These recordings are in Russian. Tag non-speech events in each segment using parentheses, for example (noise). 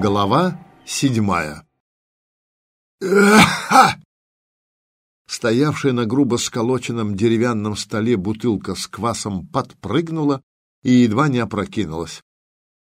Глава седьмая Стоявшая на грубо сколоченном деревянном столе бутылка с квасом подпрыгнула и едва не опрокинулась.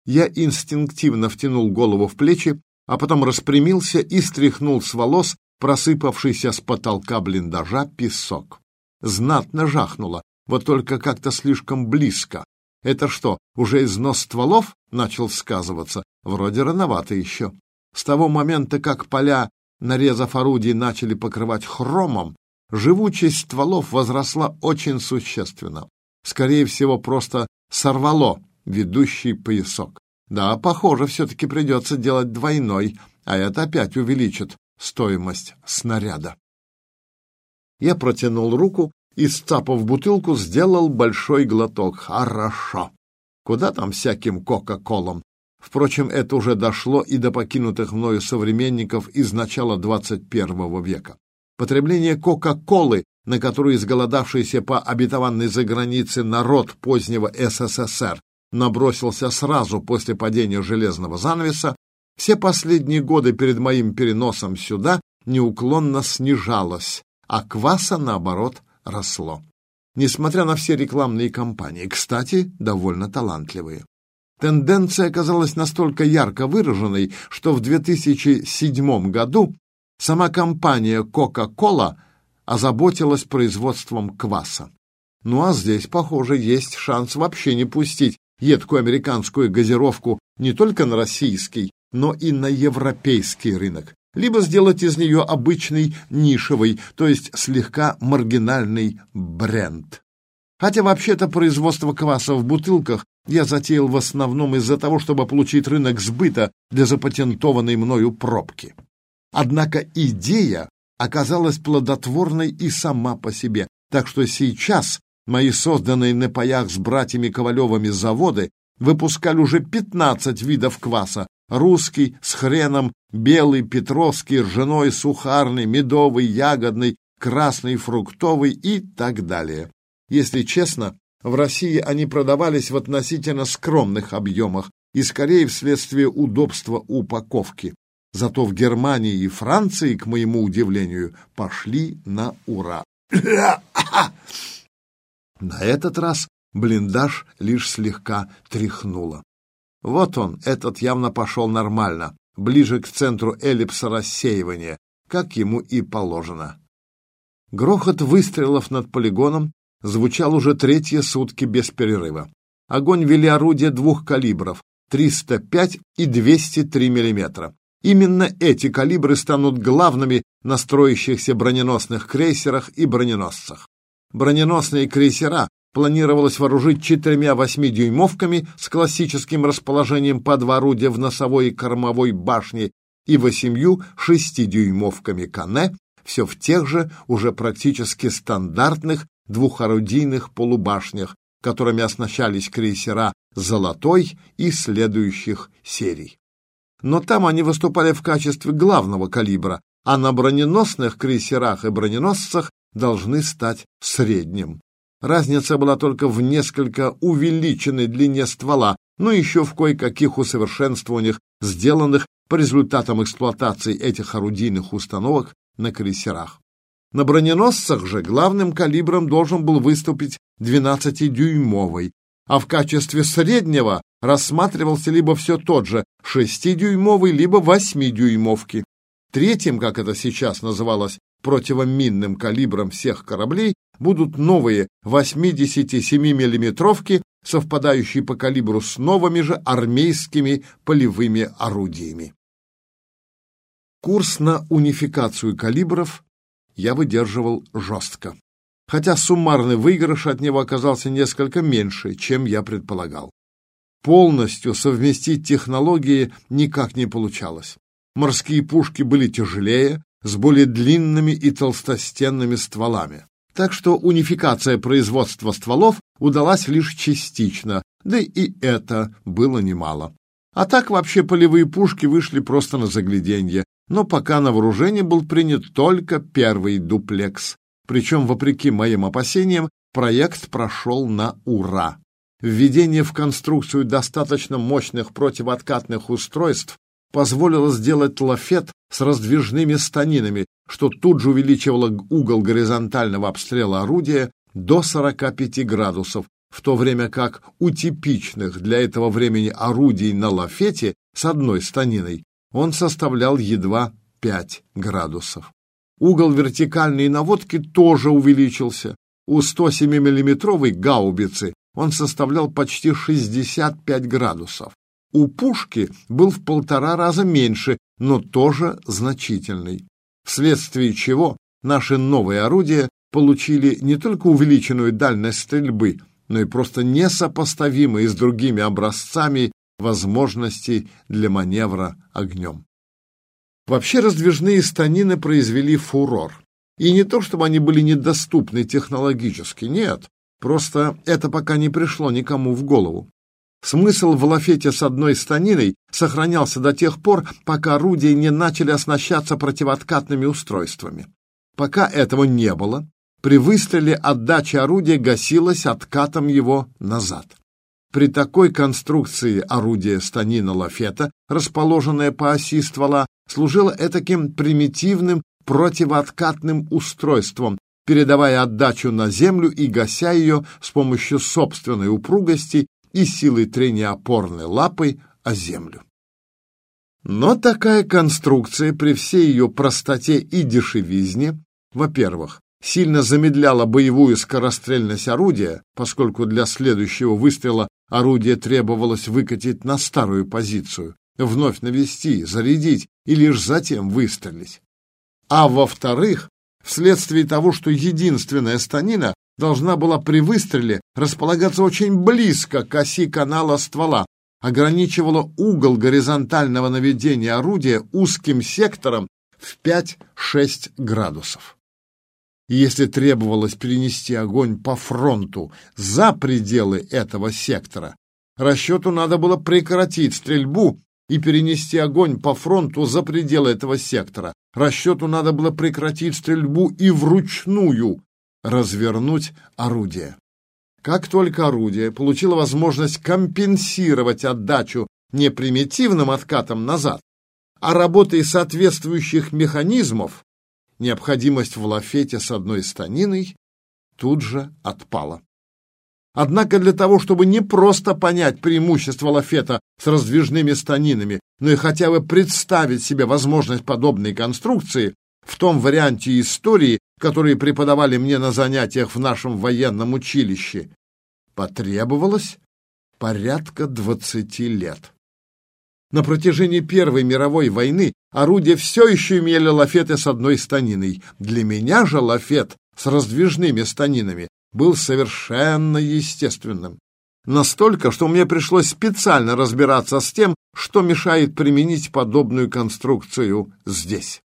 Я инстинктивно втянул голову в плечи, а потом распрямился и стряхнул с волос просыпавшийся с потолка блиндажа песок. Знатно жахнуло, вот только как-то слишком близко. Это что, уже износ стволов начал сказываться? Вроде рановато еще. С того момента, как поля, нарезав орудий, начали покрывать хромом, живучесть стволов возросла очень существенно. Скорее всего, просто сорвало ведущий поясок. Да, похоже, все-таки придется делать двойной, а это опять увеличит стоимость снаряда. Я протянул руку и, сцапав бутылку, сделал большой глоток. Хорошо. Куда там всяким кока-колам? Впрочем, это уже дошло и до покинутых мною современников из начала 21 века. Потребление кока-колы, на которую изголодавшийся по обетованной загранице народ позднего СССР набросился сразу после падения железного занавеса, все последние годы перед моим переносом сюда неуклонно снижалось, а кваса, наоборот, росло. Несмотря на все рекламные кампании, кстати, довольно талантливые. Тенденция оказалась настолько ярко выраженной, что в 2007 году сама компания Coca-Cola озаботилась производством кваса. Ну а здесь, похоже, есть шанс вообще не пустить едкую американскую газировку не только на российский, но и на европейский рынок, либо сделать из нее обычный нишевый, то есть слегка маргинальный бренд. Хотя вообще-то производство кваса в бутылках я затеял в основном из-за того, чтобы получить рынок сбыта для запатентованной мною пробки. Однако идея оказалась плодотворной и сама по себе, так что сейчас мои созданные на паях с братьями Ковалевыми заводы выпускали уже 15 видов кваса, русский с хреном, белый, петровский, ржаной, сухарный, медовый, ягодный, красный, фруктовый и так далее. Если честно, в России они продавались в относительно скромных объемах и скорее вследствие удобства упаковки. Зато в Германии и Франции, к моему удивлению, пошли на ура. (clears throat) На этот раз блиндаж лишь слегка тряхнуло. Вот он, этот явно пошел нормально, ближе к центру эллипса рассеивания, как ему и положено. Грохот выстрелов над полигоном звучал уже третьи сутки без перерыва. Огонь вели орудия двух калибров, 305 и 203 мм. Именно эти калибры станут главными на строящихся броненосных крейсерах и броненосцах. Броненосные крейсера планировалось вооружить четырьмя восьмидюймовками с классическим расположением по два орудия в носовой и кормовой башне и восемью шестидюймовками Кане, все в тех же уже практически стандартных двухорудийных полубашнях, которыми оснащались крейсера «Золотой» и следующих серий. Но там они выступали в качестве главного калибра, а на броненосных крейсерах и броненосцах должны стать средним. Разница была только в несколько увеличенной длине ствола, но еще в кое-каких усовершенствованиях, сделанных по результатам эксплуатации этих орудийных установок на крейсерах. На броненосцах же главным калибром должен был выступить 12-дюймовый, а в качестве среднего рассматривался либо все тот же 6-дюймовый, либо 8-дюймовки. Третьим, как это сейчас называлось, противоминным калибром всех кораблей будут новые 87 миллиметровки, совпадающие по калибру с новыми же армейскими полевыми орудиями. Курс на унификацию калибров я выдерживал жестко, хотя суммарный выигрыш от него оказался несколько меньше, чем я предполагал. Полностью совместить технологии никак не получалось. Морские пушки были тяжелее, с более длинными и толстостенными стволами. Так что унификация производства стволов удалась лишь частично, да и это было немало. А так вообще полевые пушки вышли просто на загляденье, но пока на вооружение был принят только первый дуплекс. Причем, вопреки моим опасениям, проект прошел на ура. Введение в конструкцию достаточно мощных противооткатных устройств позволило сделать лафет с раздвижными станинами, что тут же увеличивало угол горизонтального обстрела орудия до 45 градусов, в то время как у типичных для этого времени орудий на лафете с одной станиной он составлял едва 5 градусов. Угол вертикальной наводки тоже увеличился. У 107 миллиметровой гаубицы он составлял почти 65 градусов. У пушки был в полтора раза меньше, но тоже значительный, вследствие чего наши новые орудия получили не только увеличенную дальность стрельбы, но и просто несопоставимые с другими образцами возможностей для маневра огнем. Вообще раздвижные станины произвели фурор. И не то, чтобы они были недоступны технологически, нет, просто это пока не пришло никому в голову. Смысл в лафете с одной станиной сохранялся до тех пор, пока орудия не начали оснащаться противооткатными устройствами. Пока этого не было, при выстреле отдача орудия гасилась откатом его назад. При такой конструкции орудие станина лафета, расположенное по оси ствола, служило этаким примитивным противооткатным устройством, передавая отдачу на землю и гася ее с помощью собственной упругости и силы трения опорной лапой о землю. Но такая конструкция при всей ее простоте и дешевизне, во-первых, сильно замедляла боевую скорострельность орудия, поскольку для следующего выстрела орудие требовалось выкатить на старую позицию, вновь навести, зарядить и лишь затем выстрелить. А во-вторых, вследствие того, что единственная станина должна была при выстреле располагаться очень близко к оси канала ствола, ограничивала угол горизонтального наведения орудия узким сектором в 5-6 градусов если требовалось перенести огонь по фронту за пределы этого сектора, расчету надо было прекратить стрельбу и перенести огонь по фронту за пределы этого сектора. Расчету надо было прекратить стрельбу и вручную развернуть орудие. Как только орудие получило возможность компенсировать отдачу не примитивным откатом назад, а работой соответствующих механизмов, необходимость в лафете с одной станиной тут же отпала. Однако для того, чтобы не просто понять преимущество лафета с раздвижными станинами, но и хотя бы представить себе возможность подобной конструкции, в том варианте истории, который преподавали мне на занятиях в нашем военном училище, потребовалось порядка двадцати лет. На протяжении Первой мировой войны орудия все еще имели лафеты с одной станиной. Для меня же лафет с раздвижными станинами был совершенно естественным. Настолько, что мне пришлось специально разбираться с тем, что мешает применить подобную конструкцию здесь.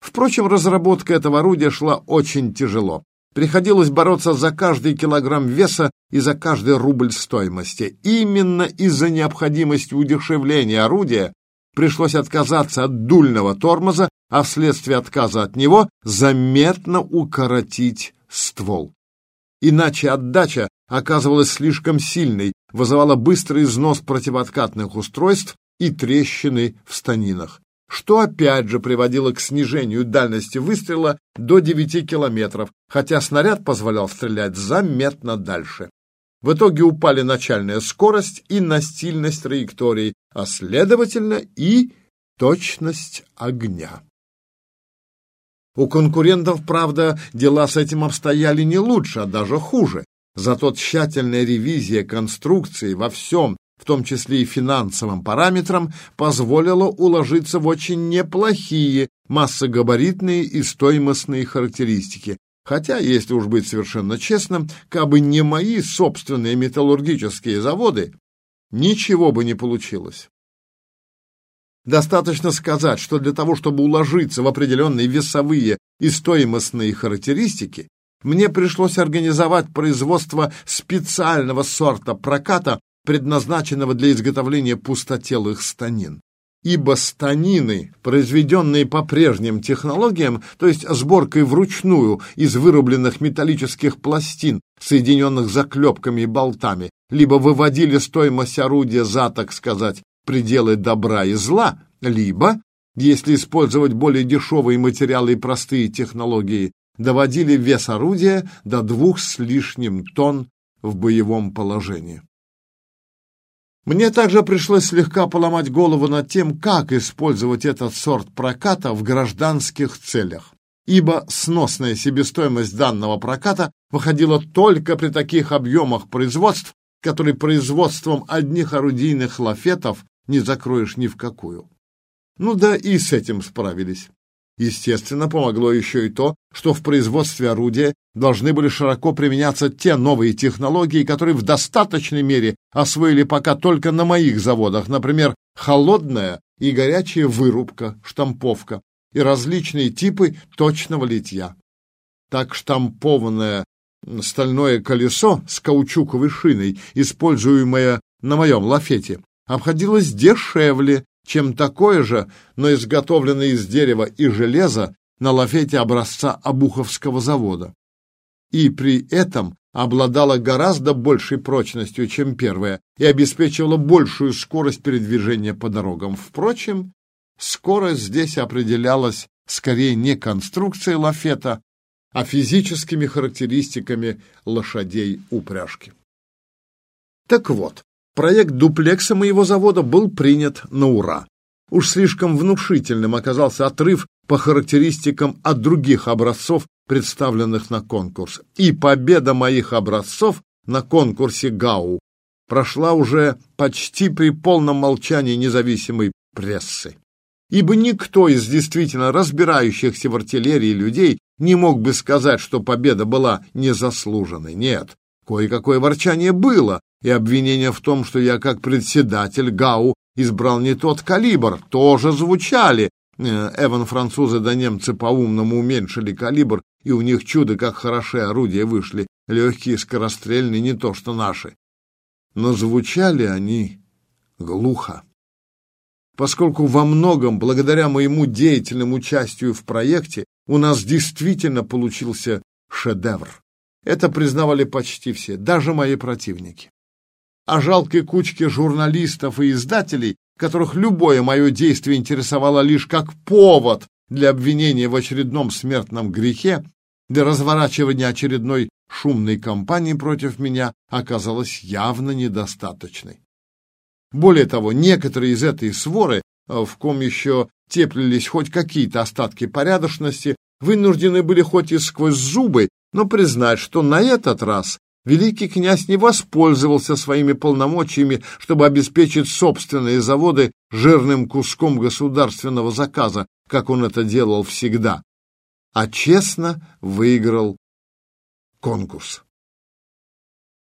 Впрочем, разработка этого орудия шла очень тяжело. Приходилось бороться за каждый килограмм веса и за каждый рубль стоимости. Именно из-за необходимости удешевления орудия пришлось отказаться от дульного тормоза, а вследствие отказа от него заметно укоротить ствол. Иначе отдача оказывалась слишком сильной, вызывала быстрый износ противооткатных устройств и трещины в станинах что опять же приводило к снижению дальности выстрела до 9 километров, хотя снаряд позволял стрелять заметно дальше. В итоге упали начальная скорость и настильность траектории, а следовательно и точность огня. У конкурентов, правда, дела с этим обстояли не лучше, а даже хуже. Зато тщательная ревизия конструкции во всем в том числе и финансовым параметрам, позволило уложиться в очень неплохие массогабаритные и стоимостные характеристики. Хотя, если уж быть совершенно честным, кабы не мои собственные металлургические заводы, ничего бы не получилось. Достаточно сказать, что для того, чтобы уложиться в определенные весовые и стоимостные характеристики, мне пришлось организовать производство специального сорта проката предназначенного для изготовления пустотелых станин. Ибо станины, произведенные по прежним технологиям, то есть сборкой вручную из вырубленных металлических пластин, соединенных заклепками и болтами, либо выводили стоимость орудия за, так сказать, пределы добра и зла, либо, если использовать более дешевые материалы и простые технологии, доводили вес орудия до двух с лишним тонн в боевом положении. Мне также пришлось слегка поломать голову над тем, как использовать этот сорт проката в гражданских целях, ибо сносная себестоимость данного проката выходила только при таких объемах производств, которые производством одних орудийных лафетов не закроешь ни в какую. Ну да и с этим справились. Естественно, помогло еще и то, что в производстве орудия должны были широко применяться те новые технологии, которые в достаточной мере освоили пока только на моих заводах, например, холодная и горячая вырубка, штамповка и различные типы точного литья. Так штампованное стальное колесо с каучуковой шиной, используемое на моем лафете, обходилось дешевле, чем такое же, но изготовленное из дерева и железа на лафете образца Обуховского завода. И при этом обладала гораздо большей прочностью, чем первая, и обеспечивала большую скорость передвижения по дорогам. Впрочем, скорость здесь определялась скорее не конструкцией лафета, а физическими характеристиками лошадей упряжки. Так вот, Проект дуплекса моего завода был принят на ура. Уж слишком внушительным оказался отрыв по характеристикам от других образцов, представленных на конкурс. И победа моих образцов на конкурсе ГАУ прошла уже почти при полном молчании независимой прессы. Ибо никто из действительно разбирающихся в артиллерии людей не мог бы сказать, что победа была незаслуженной. Нет, кое-какое ворчание было, и обвинения в том, что я как председатель ГАУ избрал не тот калибр, тоже звучали. Э, Эван французы да немцы по-умному уменьшили калибр, и у них чудо, как хороши орудия вышли, легкие, скорострельные, не то что наши. Но звучали они глухо. Поскольку во многом, благодаря моему деятельному участию в проекте, у нас действительно получился шедевр. Это признавали почти все, даже мои противники о жалкой кучке журналистов и издателей, которых любое мое действие интересовало лишь как повод для обвинения в очередном смертном грехе, для разворачивания очередной шумной кампании против меня оказалось явно недостаточной. Более того, некоторые из этой своры, в ком еще теплились хоть какие-то остатки порядочности, вынуждены были хоть и сквозь зубы, но признать, что на этот раз великий князь не воспользовался своими полномочиями, чтобы обеспечить собственные заводы жирным куском государственного заказа, как он это делал всегда, а честно выиграл конкурс.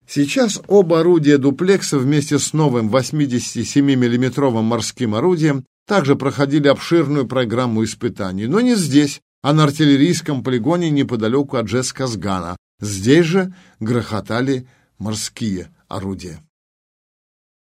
Сейчас оба орудия дуплекса вместе с новым 87 миллиметровым морским орудием также проходили обширную программу испытаний, но не здесь, а на артиллерийском полигоне неподалеку от Джесказгана, Здесь же грохотали морские орудия.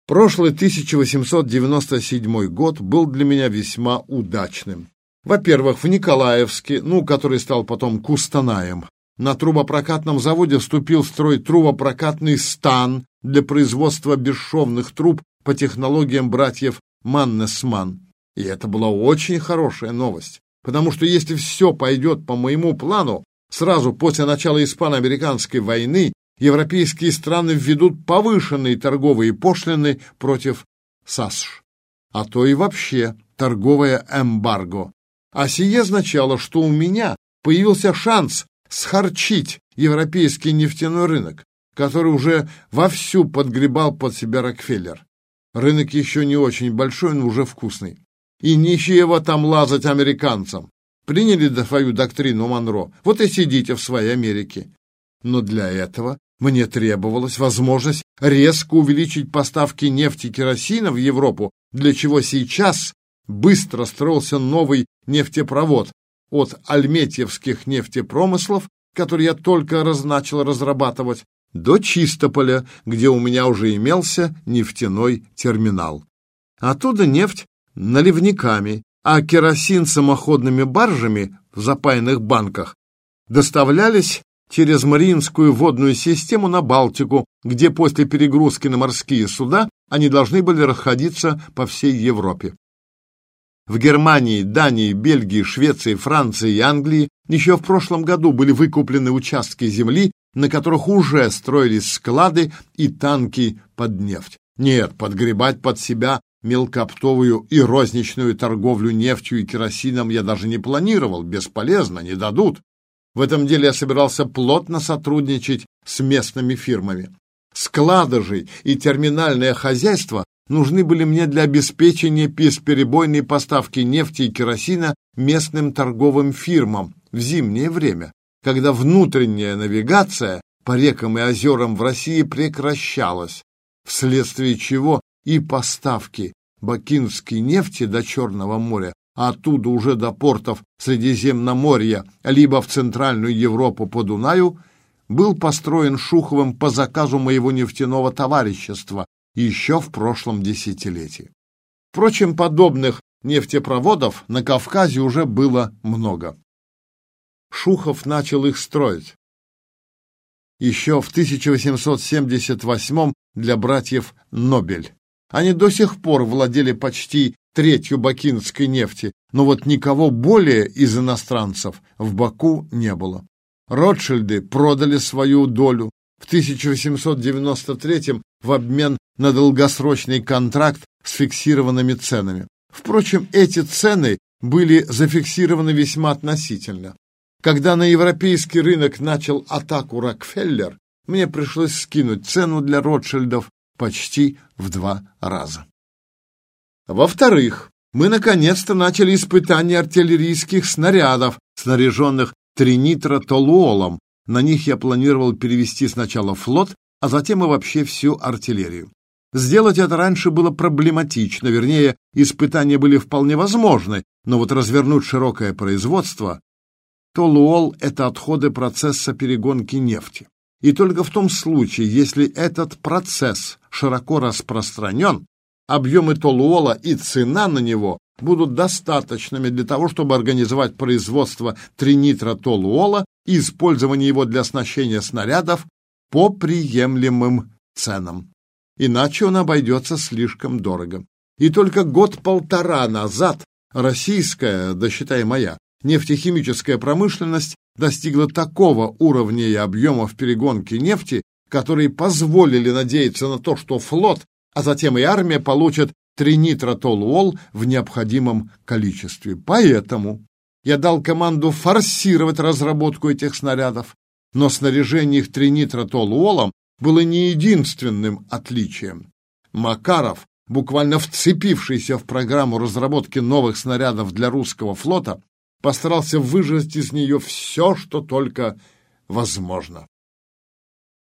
Прошлый 1897 год был для меня весьма удачным. Во-первых, в Николаевске, ну, который стал потом Кустанаем, на трубопрокатном заводе вступил в строй трубопрокатный стан для производства бесшовных труб по технологиям братьев Маннесман. И это была очень хорошая новость, потому что если все пойдет по моему плану, Сразу после начала испано-американской войны европейские страны введут повышенные торговые пошлины против САСШ, а то и вообще торговое эмбарго. А сие означало, что у меня появился шанс схарчить европейский нефтяной рынок, который уже вовсю подгребал под себя Рокфеллер. Рынок еще не очень большой, но уже вкусный. И ничего там лазать американцам. Приняли свою доктрину Монро, вот и сидите в своей Америке. Но для этого мне требовалась возможность резко увеличить поставки нефти и керосина в Европу, для чего сейчас быстро строился новый нефтепровод от альметьевских нефтепромыслов, который я только раз начал разрабатывать, до Чистополя, где у меня уже имелся нефтяной терминал. Оттуда нефть наливниками а керосин самоходными баржами в запаянных банках доставлялись через Мариинскую водную систему на Балтику, где после перегрузки на морские суда они должны были расходиться по всей Европе. В Германии, Дании, Бельгии, Швеции, Франции и Англии еще в прошлом году были выкуплены участки земли, на которых уже строились склады и танки под нефть. Нет, подгребать под себя мелкооптовую и розничную торговлю нефтью и керосином я даже не планировал, бесполезно, не дадут. В этом деле я собирался плотно сотрудничать с местными фирмами. Склады и терминальное хозяйство нужны были мне для обеспечения бесперебойной поставки нефти и керосина местным торговым фирмам в зимнее время, когда внутренняя навигация по рекам и озерам в России прекращалась, вследствие чего и поставки бакинской нефти до Черного моря, а оттуда уже до портов Средиземноморья, либо в Центральную Европу по Дунаю, был построен Шуховым по заказу моего нефтяного товарищества еще в прошлом десятилетии. Впрочем, подобных нефтепроводов на Кавказе уже было много. Шухов начал их строить. Еще в 1878 для братьев Нобель. Они до сих пор владели почти третью бакинской нефти, но вот никого более из иностранцев в Баку не было. Ротшильды продали свою долю в 1893 в обмен на долгосрочный контракт с фиксированными ценами. Впрочем, эти цены были зафиксированы весьма относительно. Когда на европейский рынок начал атаку Рокфеллер, мне пришлось скинуть цену для Ротшильдов почти в два раза. Во-вторых, мы наконец-то начали испытания артиллерийских снарядов, снаряженных тринитротолуолом. На них я планировал перевести сначала флот, а затем и вообще всю артиллерию. Сделать это раньше было проблематично, вернее, испытания были вполне возможны, но вот развернуть широкое производство... Толуол — это отходы процесса перегонки нефти. И только в том случае, если этот процесс широко распространен, объемы толуола и цена на него будут достаточными для того, чтобы организовать производство тринитротолуола и использование его для оснащения снарядов по приемлемым ценам. Иначе он обойдется слишком дорого. И только год-полтора назад российская, да считай моя, нефтехимическая промышленность достигла такого уровня и объемов перегонки нефти, которые позволили надеяться на то, что флот, а затем и армия получат тринитротолуол в необходимом количестве. Поэтому я дал команду форсировать разработку этих снарядов, но снаряжение их тринитротолуолом было не единственным отличием. Макаров, буквально вцепившийся в программу разработки новых снарядов для русского флота, постарался выжать из нее все, что только возможно.